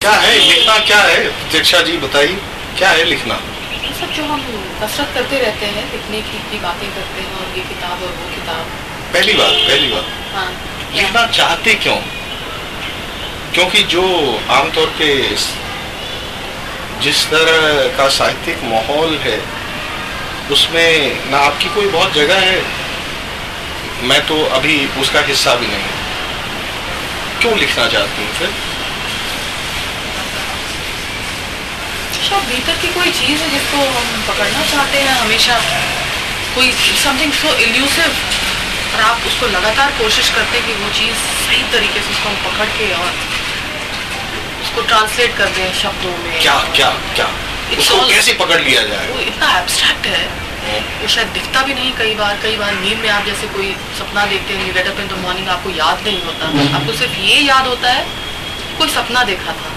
क्या है? लिखना क्या है? प्रतीक्षा जी बताइए। क्या है लिखना? सब जो हम कसरत करते रहते हैं लिखने की की बातें करते हैं और ये किताब और वो किताब। पहली बात पहली बात। हाँ। लिखना चाहते क्यों? क्योंकि जो आमतौर पे जिस तरह का साहित्यिक माहौल है उसमें ना आपकी कोई बहुत जगह है। मैं तो अभी उसका हिस्सा भी नहीं। क्यों लिखना चाहती हूँ फिर? शायद भीतर की कोई चीज़ है जिसको हम पकड़ना चाहते हैं हमेशा कोई समथिंग सो इल्यूसिव और आप उसको लगातार कोशिश करते हैं कि वो चीज़ सही तरीके से उसको हम पकड़ के और उसको ट्रांसलेट कर दें शब्दों में। क्या क्या क्या? उसको all- कैसे पकड़ लिया जाए? वो इतना एब्स्ट्रैक्ट है। वो शायद दिखता भी नहीं कई बार। कई बार नींद में आप जैसे कोई सपना देखते हैं get up in the morning आपको याद नहीं होता। आपको सिर्फ़ ये याद होता है कोई सपना देखा था।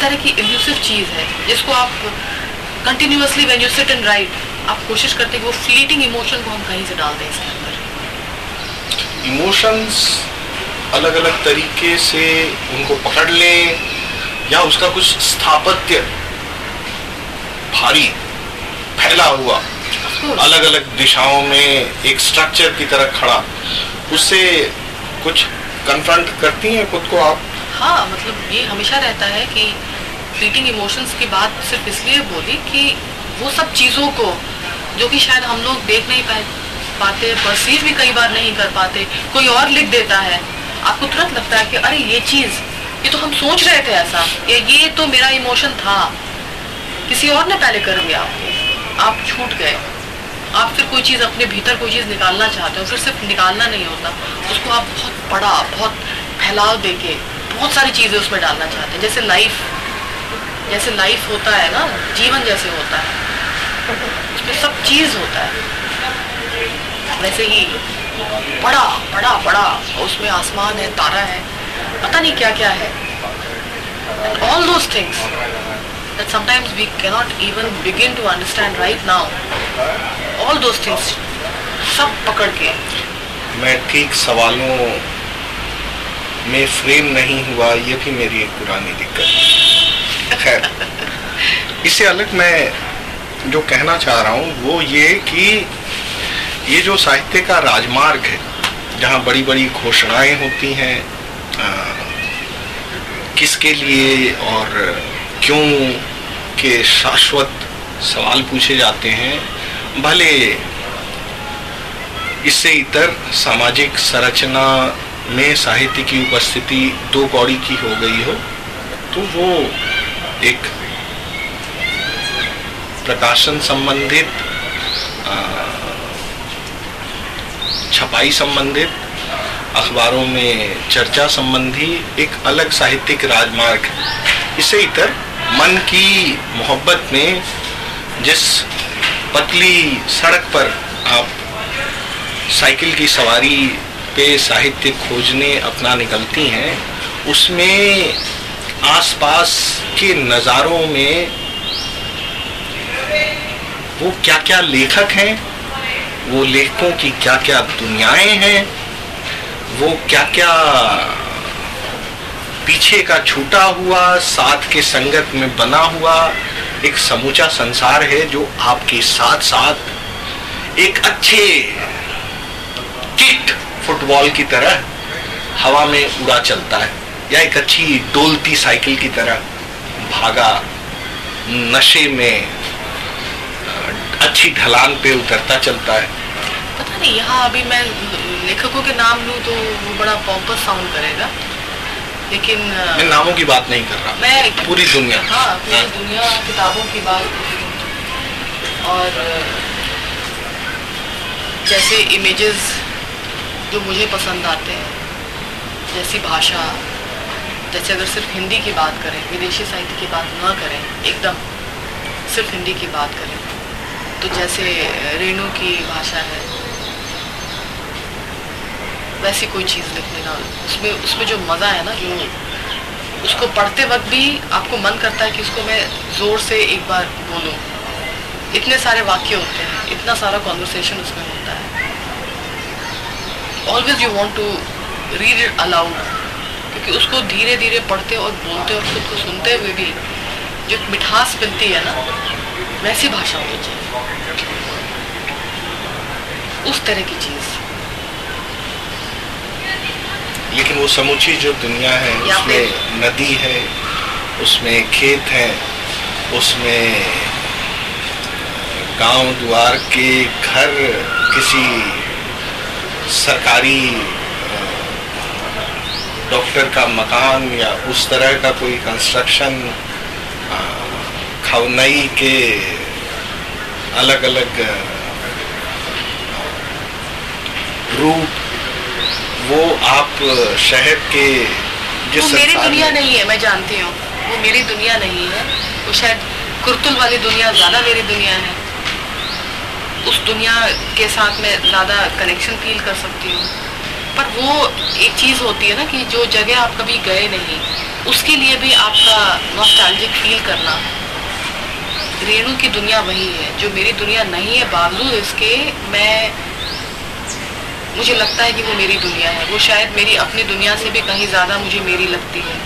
तरह की इल्यूसिव चीज़ है जिसको आप continuously when you sit and write आप कोशिश करते हैं कि वो फ्लीटिंग इमोशन को हम कहीं से डाल दें इसके अंदर इमोशंस अलग अलग तरीके से उनको पकड़ लें या उसका कुछ स्थापत्य भारी फैला हुआ अलग अलग दिशाओं में एक स्ट्रक्चर की तरह खड़ा उससे कुछ कन्फ्रंट करती हैं खुद को आप? हाँ मतलब ये हमेशा रहता है कि फ्लीटिंग इमोशंस की बात सिर्फ़ इसलिए बोली कि वो सब चीज़ों को, जो कि शायद हम लोग देख नहीं पाए, पाते परसीव भी कई बार नहीं कर पाते, कोई और लिख देता है, आपको तुरंत लगता है कि अरे ये चीज़, ये तो हम सोच रहे थे ऐसा, ये ये तो मेरा इमोशन था। किसी और ने पहले कर दिया आपको आप छूट गए। आप फिर कोई चीज़ अपने भीतर कोई चीज़ निकालना चाहते हो, फिर सिर्फ़ निकालना नहीं होता, उसको आप बहुत बड़ा बहुत फैलाव देके, बहुत सारी चीज़ें उसमें डालना चाहते हैं, जैसे लाइफ जैसे लाइफ होता है ना, जीवन जैसे होता है। उसमें सब चीज़ होता है। वैसे ही बड़ा बड़ा बड़ा, उसमें आसमान है, तारा है, पता नहीं क्या क्या है all those things that sometimes we cannot even begin to understand right now, all those things सब पकड़ के। मैं ठीक सवालों में फ्रेम नहीं हुआ, ये भी मेरी एक पुरानी दिक्कत है। खैर इससे अलग मैं जो कहना चाह रहा हूँ, वो ये कि ये जो साहित्य का राजमार्ग है, जहाँ बड़ी बड़ी घोषणाएँ होती हैं किसके लिए और क्यों के शाश्वत सवाल पूछे जाते हैं, भले इससे इतर सामाजिक संरचना में साहित्य की उपस्थिति दो कौड़ी की हो गई हो तो वो एक प्रकाशन संबंधित छपाई संबंधित, अखबारों में चर्चा संबंधी एक अलग साहित्यिक राजमार्ग इससे इतर मन की मोहब्बत में जिस पतली सड़क पर आप साइकिल की सवारी पे साहित्य खोजने अपना निकलती हैं, उसमें आसपास के नज़ारों में वो क्या क्या लेखक हैं? वो लेखकों की क्या क्या दुनियाएँ हैं? वो क्या क्या पीछे का छूटा हुआ, साथ के संगत में बना हुआ एक समूचा संसार है जो आपके साथ साथ एक अच्छे किट फुटबॉल की तरह हवा में उड़ा चलता है। या एक अच्छी डोलती साइकिल की तरह भागा नशे में अच्छी ढलान पे उतरता चलता है पता नहीं यहाँ अभी मैं लेखकों के नाम लूँ तो वो बड़ा पॉम्पस साउंड करेगा लेकिन मैं नामों की बात नहीं कर रहा मैं पूरी दुनिया हाँ पूरी हाँ। दुनिया किताबों की बात। और जैसे इमेजेस जो मुझे पसंद आते हैं जैसी भाषा जैसे अगर सिर्फ़ हिंदी की बात करें, विदेशी साहित्य की बात ना करें, एकदम सिर्फ़ हिंदी की बात करें तो जैसे रेणु की भाषा है, वैसी कोई चीज़ लिखने का, उसमें उसमें जो मज़ा है ना, जो उसको पढ़ते वक्त भी आपको मन करता है कि उसको मैं ज़ोर से एक बार बोलूँ। इतने सारे वाक्य होते हैं, इतना सारा कॉन्वर्सेशन उसमें होता है। Always you want to read it aloud कि उसको धीरे धीरे पढ़ते और बोलते और खुद को सुनते हुए भी जो मिठास मिलती है ना वैसी भाषा होनी चाहिए उस तरह की चीज़। लेकिन वो समूची जो दुनिया है उसमें नदी है उसमें खेत है उसमें गाँव द्वार के घर किसी सरकारी डॉक्टर का मकान या उस तरह का कोई कंस्ट्रक्शन खवनई के अलग अलग रूप वो आप शहर के जिस वो मेरी दुनिया नहीं है मैं जानती हूँ। वो मेरी दुनिया नहीं है। वो शायद कुर्तुल वाली दुनिया ज़्यादा मेरी दुनिया है। उस दुनिया के साथ मैं ज़्यादा कनेक्शन फील कर सकती हूँ। पर वो एक चीज़ होती है ना कि जो जगह आप कभी गए नहीं, उसके लिए भी आपका नॉस्टैल्जिक फील करना। रेणु की दुनिया वही है, जो मेरी दुनिया नहीं है, बावजूद इसके मैं, मुझे लगता है कि वो मेरी दुनिया है। वो शायद मेरी अपनी दुनिया से भी कहीं ज़्यादा मुझे मेरी लगती है।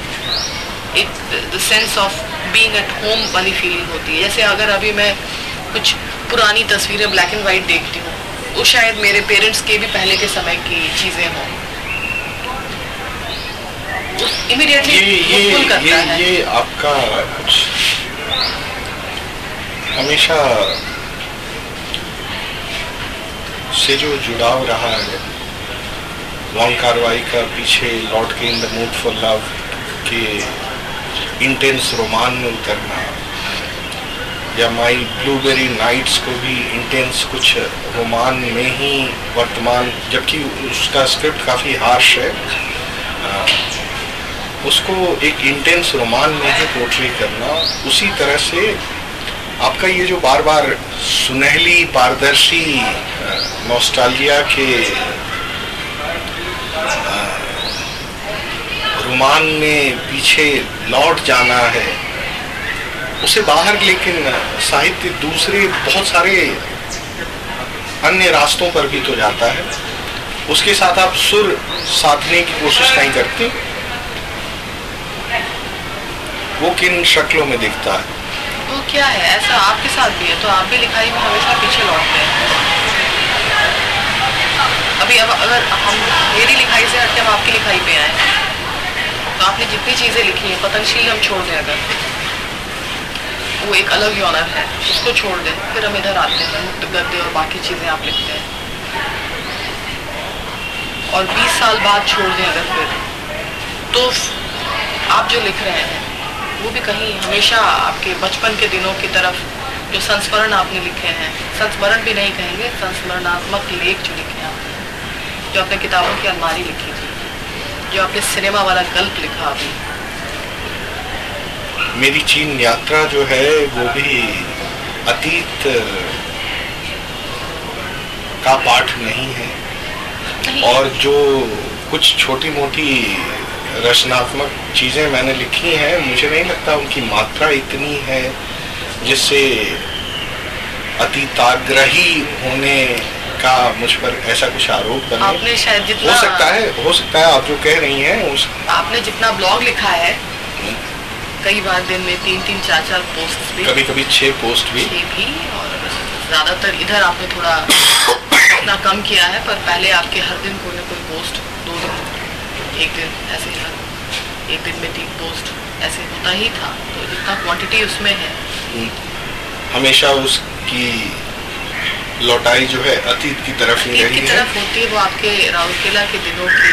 एक the sense of being at home वाली फीलिंग होती है। जैसे अगर अभी मैं कुछ पुरानी तस्वीरें ब्लैक एंड वाइट देखती हूँ वो शायद मेरे पेरेंट्स के भी पहले के समय की चीज़ें हों। इमीडिएटली ये ये ये ये आपका कुछ हमेशा से जो जुड़ाव रहा है लॉन्ग कार्रवाई का पीछे लौट के in the mood for love के इंटेंस रोमान में उतरना या माई ब्लूबेरी नाइट्स को भी इंटेंस कुछ रोमान में ही वर्तमान जबकि उसका स्क्रिप्ट काफ़ी हार्श है। आ, उसको एक इंटेंस रोमान में ही पोर्ट्रे करना उसी तरह से आपका ये जो बार बार सुनहली पारदर्शी नॉस्टालिया के रोमान में पीछे लौट जाना है उसे बाहर लेकिन साहित्य दूसरे बहुत सारे अन्य रास्तों पर भी तो जाता है। उसके साथ आप सुर साधने की कोशिश नहीं करती। वो किन शक्लों में दिखता है? वो क्या है? ऐसा आपके साथ भी है तो आप भी लिखाई में हमेशा पीछे लौटते हैं। अभी अब अगर हम मेरी लिखाई से हटके हम आपकी लिखाई पे आए तो आपने जितनी चीज़ें लिखी हैं पतंगशील हम छोड़ दें अगर। वो एक अलग यौनर है। उसको छोड़ दें, फिर हम इधर आते हैं, मुक्त गद्दे और बाकी चीज़ें आप लिखते हैं और 20 साल बाद छोड़ दें अगर फिर। तो आप जो लिख रहे हैं, वो भी कहीं हमेशा आपके बचपन के दिनों की तरफ़ जो संस्मरण आपने लिखे हैं, संस्मरण भी नहीं कहेंगे, संस्मरणात्मक लेख जो लिखे हैं आपने, जो आपने किताबों की अलमारी लिखी थी, जो आपने सिनेमा वाला गल्प लिखा अभी। मेरी चीन यात्रा जो है वो भी अतीत का पाठ नहीं है। और जो कुछ छोटी मोटी रचनात्मक चीज़ें मैंने लिखी हैं मुझे नहीं लगता उनकी मात्रा इतनी है जिससे अतीताग्रही होने का मुझ पर ऐसा कुछ आरोप बने। आपने शायद जितना हो सकता है हो सकता है आप जो कह रही हैं उस आपने जितना ब्लॉग लिखा है कई बार दिन में तीन तीन चार चार पोस्ट भी। कभी कभी छह पोस्ट भी। ये भी और ज़्यादातर इधर आपने थोड़ा अपना कम किया है पर पहले आपके हर दिन कोई ना कोई पोस्ट दो दिन एक दिन ऐसे ही एक दिन में तीन पोस्ट ऐसे होता ही था। तो जितना क्वांटिटी उसमें है। हमेशा उसकी लौटाई जो है अतीत की तरफ़ ही रही की है। तरफ़ होती है वो आपके राउरकेला के दिनों के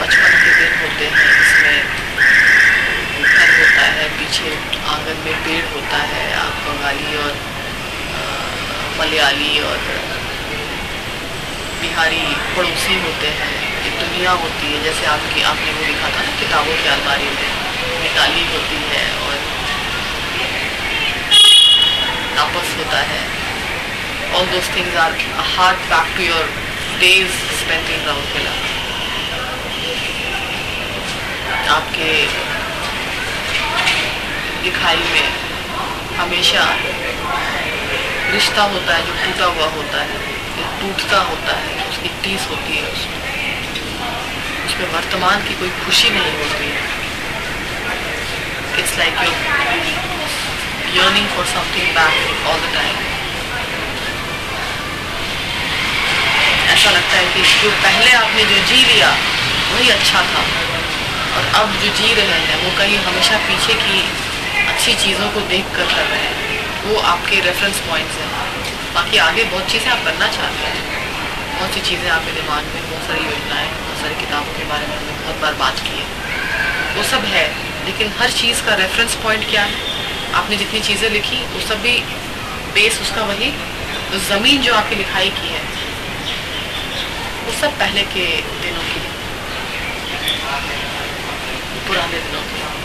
बचपन के दिन होते हैं घर होता है, पीछे आँगन में पेड़ होता है, आप बंगाली और मलयाली और बिहारी पड़ोसी होते हैं, एक दुनिया होती है जैसे आपकी, आपने वो लिखा था ना, किताबों के अलमारी में निकाली होती है और तापस होता है those things are a hard back to your days spent in Raurkela. आपके लिखाई में हमेशा रिश्ता होता है, जो टूटा हुआ होता है, जो टूटता होता है उसकी टीस होती है, उसमें उसमें वर्तमान की कोई खुशी नहीं होती। है it's like you yearning for something back all the time. ऐसा लगता है कि जो पहले आपने जो जी लिया, वही अच्छा था। और अब जो जी रहे हैं, वो कहीं हमेशा पीछे की अच्छी चीज़ों को देख कर कर रहे हैं। वो आपके रेफरेंस पॉइंट्स हैं। बाकी आगे बहुत चीज़ें आप करना चाहते हैं। बहुत सी चीज़ें आपके दिमाग में, बहुत सारी योजनाएँ, बहुत सारी किताबों के बारे में हमने बहुत बार बात की है। वो सब है, लेकिन हर चीज़ का रेफरेंस पॉइंट क्या है? आपने जितनी चीज़ें लिखी, वो सब भी बेस उसका वही तो ज़मीन जो आपकी लिखाई की है, वो सब पहले के दिनों की पुराने दिनों की।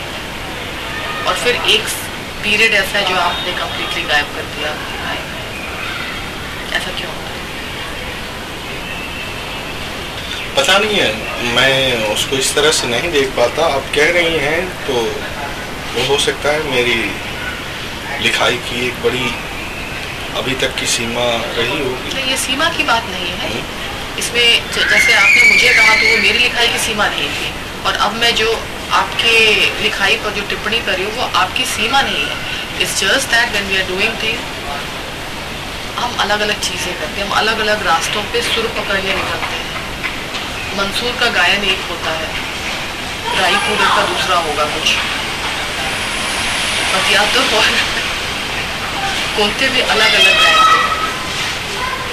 और फिर एक पीरियड ऐसा है जो आपने कम्प्लीटली गायब कर दिया। ऐसा क्यों होता है? पता नहीं है मैं उसको इस तरह से नहीं देख पाता। आप कह रही हैं तो वो हो सकता है मेरी लिखाई की एक बड़ी अभी तक की सीमा रही होगी नहीं ये सीमा की बात नहीं है। हम्म। इसमें जैसे आपने मुझे कहा तो वो मेरी लिखाई की सीमा नहीं थी और अब मैं जो आपके लिखाई पर जो टिप्पणी कर रही हूँ वो आपकी सीमा नहीं है। It's just that when we are doing thing हम अलग अलग चीज़ें करते हैं, हम अलग अलग रास्तों पे सुर पकड़ने निकलते हैं। मंसूर का गायन एक होता है राई पूरे का दूसरा होगा कुछ। बट या तो कोनते भी अलग अलग गायन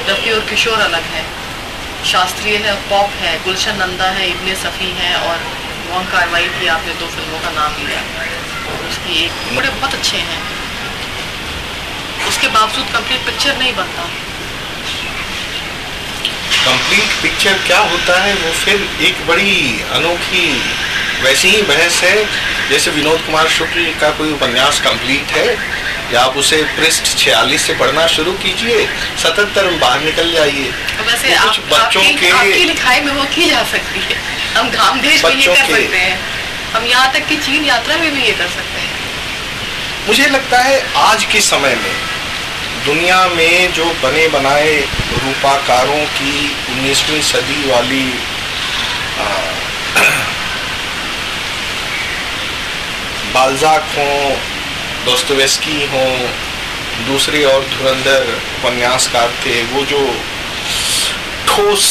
रफ़ी और किशोर अलग है। शास्त्रीय है, पॉप है, गुलशन नंदा है, इब्ने सफ़ी है और वहाँ कार्रवाई की आपने दो फ़िल्मों का नाम लिया। उसकी एक बड़े बहुत अच्छे हैं। उसके बावजूद कंप्लीट पिक्चर नहीं बनता। कंप्लीट पिक्चर क्या होता है? वो फिर एक बड़ी अनोखी वैसी ही बहस है जैसे विनोद कुमार शुक्ल का कोई उपन्यास कंप्लीट है या आप उसे पृष्ठ छियालीस से पढ़ना शुरू कीजिए में बाहर निकल जाइए। तो वैसे आप, बच्चों आपकी, के आपकी लिखाई में वो की जा सकती है। हम घाम देश में ये कर सकते हैं। हम यहाँ तक कि चीन यात्रा में भी ये कर सकते हैं। मुझे लगता है आज के समय में दुनिया में जो बने बनाए रूपाकारों की उन्नीसवीं सदी वाली बालजाक हो दोस्तोवेस्की हों दूसरे और धुरंधर उपन्यासकार थे वो जो ठोस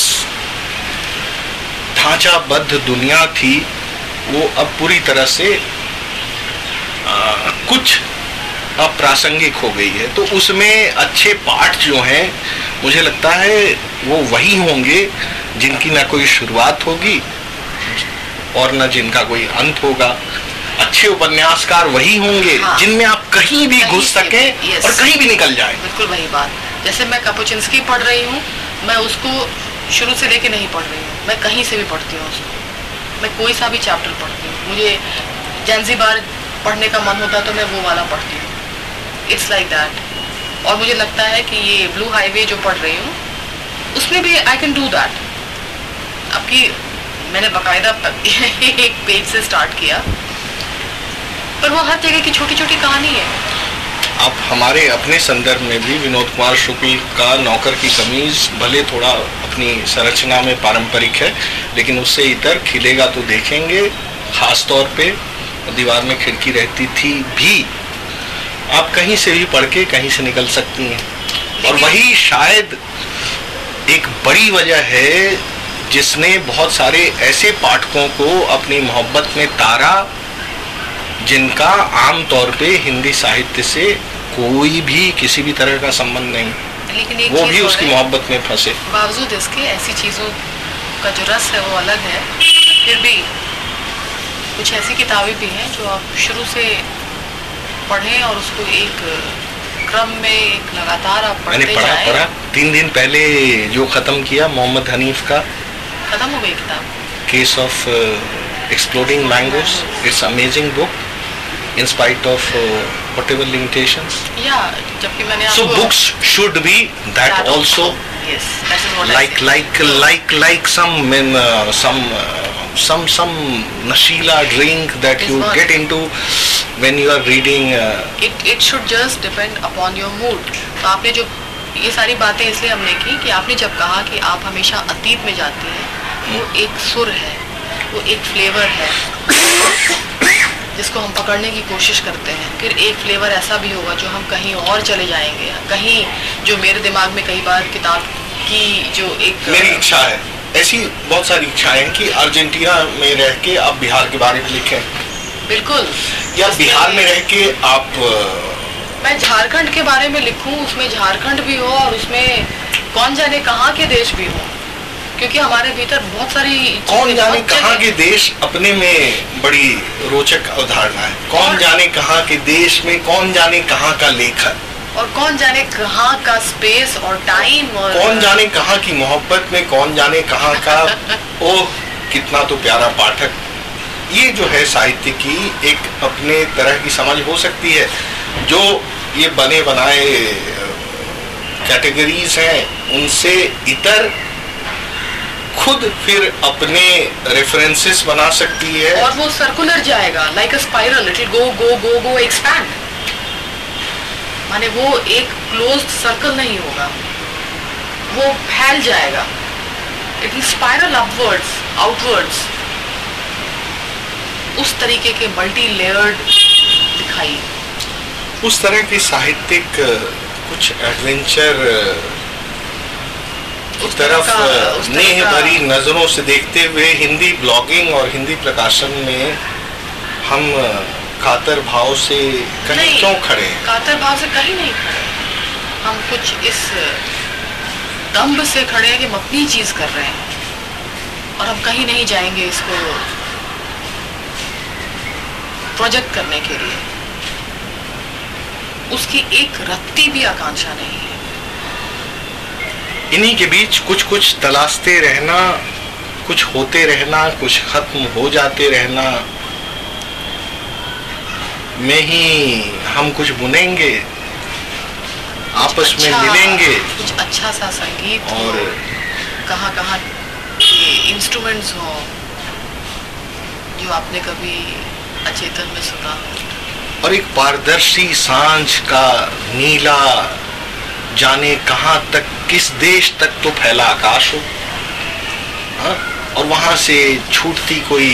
ढांचाबद्ध दुनिया थी वो अब पूरी तरह से आ, कुछ अप्रासंगिक हो गई है। तो उसमें अच्छे पाठ जो हैं मुझे लगता है वो वही होंगे जिनकी ना कोई शुरुआत होगी और न जिनका कोई अंत होगा। अच्छे उपन्यासकार वही होंगे हाँ, जिनमें आप कहीं भी घुस सके और कहीं भी निकल जाए। बिल्कुल वही बात। जैसे मैं कपोचिंसकी पढ़ रही हूँ मैं उसको शुरू से लेके नहीं पढ़ रही हूँ। मैं कहीं से भी पढ़ती हूँ उसको। मैं कोई सा भी चैप्टर पढ़ती हूँ। मुझे जैनजी बार पढ़ने का मन होता है तो मैं वो वाला पढ़ती हूँ। इट्स लाइक दैट और मुझे लगता है कि ये ब्लू हाईवे जो पढ़ रही हूँ, उसमें भी आई कैन डू दैट आपकी मैंने बाकायदा एक पेज से स्टार्ट किया। पर वो हर जगह की छोटी छोटी कहानी है। अब हमारे अपने संदर्भ में भी विनोद कुमार शुक्ल का नौकर की कमीज, भले थोड़ा अपनी संरचना में पारंपरिक है लेकिन उससे इतर खिलेगा तो देखेंगे। खास तौर पे दीवार में खिड़की रहती थी भी। आप कहीं से भी पढ़ के कहीं से निकल सकती हैं। और वही शायद एक बड़ी वजह है जिसने बहुत सारे ऐसे पाठकों को अपनी मोहब्बत में तारा जिनका आम तौर पे हिंदी साहित्य से कोई भी किसी भी तरह का संबंध नहीं। लेकिन एक वो भी उसकी मोहब्बत में फंसे। बावजूद इसके ऐसी चीज़ों का जो रस है वो अलग है। फिर भी कुछ ऐसी किताबें भी हैं जो आप शुरू से पढ़ें और उसको एक क्रम में एक लगातार आप पढ़ते मैंने पढ़ा पढ़ा। तीन दिन पहले जो ख़त्म किया मोहम्मद हनीफ का। ख़त्म हो गई किताब? Case of exploding mangoes it's amazing book spite of uh, whatever limitations. Yeah, जबकि मैंने so books should be that, that also. Yes, that is what like I like like like like some in, uh, some uh, some some nashila drink that you one. get into when you are reading. Uh, it it should just depend upon your mood. तो आपने जो ये सारी बातें इसलिए हमने की कि आपने जब कहा कि आप हमेशा अतीत में जाती हैं वो एक सुर है वो एक फ्लेवर है जिसको हम पकड़ने की कोशिश करते हैं। फिर एक फ्लेवर ऐसा भी होगा जो हम कहीं और चले जाएँगे। कहीं जो मेरे दिमाग में कई बार किताब की जो एक मेरी इच्छा है। ऐसी बहुत सारी इच्छाएँ हैं कि अर्जेंटीना में रह के आप बिहार के बारे में लिखें। बिल्कुल। या बिहार में रह के आप मैं झारखंड के बारे में लिखूं उसमें झारखंड भी हो और उसमें कौन जाने कहाँ के देश भी हो। क्योंकि हमारे भीतर बहुत सारी कौन जाने कहाँ के देश अपने में बड़ी रोचक अवधारणा है? कौन जाने कहाँ के देश में कौन जाने कहाँ का लेखक और कौन जाने कहाँ का स्पेस और टाइम और कौन जाने कहाँ की मोहब्बत में कौन जाने कहाँ का ओह कितना तो प्यारा पाठक। ये जो है साहित्य की एक अपने तरह की समझ हो सकती है जो ये बने बनाए कैटेगरीज हैं उनसे इतर खुद फिर अपने रेफरेंसेस बना सकती है। और वो सर्कुलर जाएगा like a spiral it will go go go go expand माने वो एक क्लोज सर्कल नहीं होगा। वो फैल जाएगा। It will spiral upwards outwards उस तरीके के मल्टी लेयर्ड दिखाई। उस तरह की साहित्यिक कुछ एडवेंचर उस तरफ़ नेह भरी नज़रों से देखते हुए हिंदी ब्लॉगिंग और हिंदी प्रकाशन में हम कातर भाव से कहीं क्यों खड़े हैं? कातर भाव से कहीं नहीं खड़े हम कुछ इस दम्ब से खड़े हैं कि हम अपनी चीज़ कर रहे हैं। और हम कहीं नहीं जाएँगे इसको प्रोजेक्ट करने के लिए। उसकी एक रत्ती भी आकांक्षा नहीं है। इन्हीं के बीच कुछ कुछ तलाशते रहना कुछ होते रहना कुछ खत्म हो जाते रहना। में ही हम कुछ बुनेंगे आपस अच्छा, में मिलेंगे। कुछ अच्छा सा संगीत और कहाँ कहाँ इंस्ट्रूमेंट्स हो जो आपने कभी अचेतन में सुना हो। और एक पारदर्शी साँझ का नीला जाने कहाँ तक, किस देश तक तो फैला आकाश हो हा? और वहाँ से छूटती कोई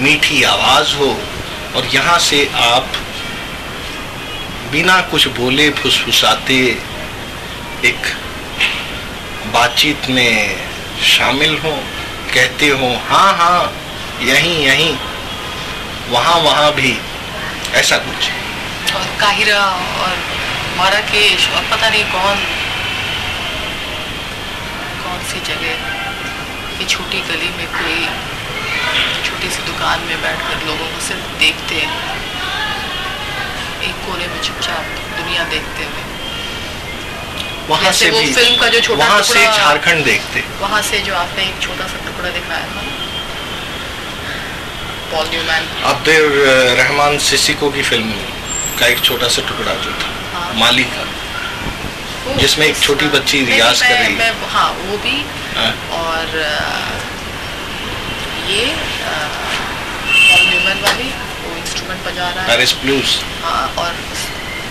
मीठी आवाज़ हो, और यहाँ से आप बिना कुछ बोले फुसफुसाते एक बातचीत में शामिल हो, कहते हो हाँ हाँ यहीं यहीं, वहाँ वहाँ भी, ऐसा कुछ और काहिरा और माराकेश और पता नहीं कौन कौन सी जगह की छोटी गली में कोई छोटी सी दुकान में बैठकर लोगों को सिर्फ़ देखते हैं। एक कोने में चुपचाप दुनिया देखते हुए वहाँ से वो भी फ़िल्म का जो छोटा वहाँ से झारखंड देखते। वहाँ से जो आपने एक छोटा सा टुकड़ा दिखाया था। Paul Newman. Abdul Rahman Sissako की फ़िल्म का एक छोटा सा टुकड़ा जो था। माली वो जिसमें एक छोटी बच्ची रियाज कर। रही है। हाँ वो भी। हाँ। और ये न्यूमैन वाली वो इंस्ट्रूमेंट बजा रहा है। पेरिस ब्लूज हाँ और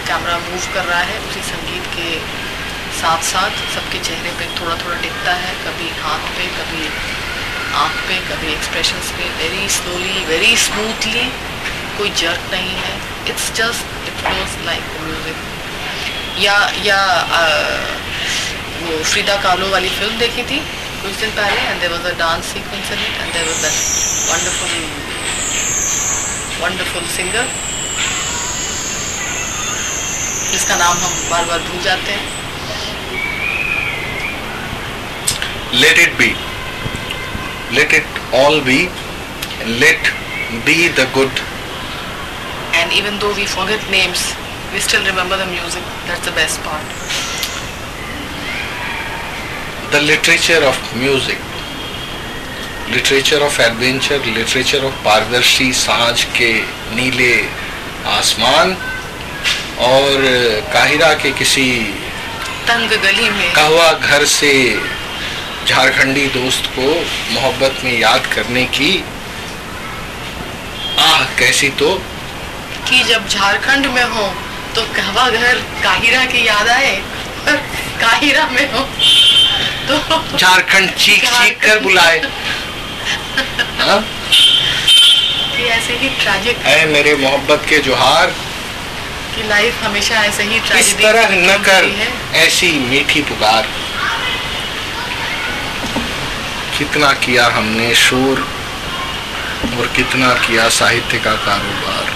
कैमरा मूव कर रहा है उसी संगीत के साथ साथ सबके चेहरे पे थोड़ा थोड़ा टिकता है कभी हाथ पे कभी आँख पे कभी एक्सप्रेशंस पे। वेरी स्लोली वेरी स्मूथली कोई जर्क नहीं है। It's just it like music या या अ, वो फ्रीदा कालो वाली फ़िल्म देखी थी कुछ दिन पहले and there was a dance sequence in it and there was that wonderful wonderful singer जिसका नाम हम बार बार भूल जाते हैं। Let it be. Let it all be. Let be the good. And even though we forget names we still remember the music that's the best part the literature of music literature of adventure literature of पारदर्शी साँझ के नीले आसमान और काहिरा के किसी तंग गली में कहवा घर से झारखंडी दोस्त को मोहब्बत में याद करने की आह कैसी तो कि जब झारखंड में हो तो कहवा घर काहिरा की याद आए काहिरा में हो तो झारखंड चीख चीख कर बुलाए। हाँ? कि ऐसे ही ट्रैजिक ऐ मेरे मोहब्बत के जोहार। कि लाइफ हमेशा ऐसे ही इस तरह न कर ऐसी मीठी पुकार। कितना किया हमने शोर और कितना किया साहित्य का कारोबार।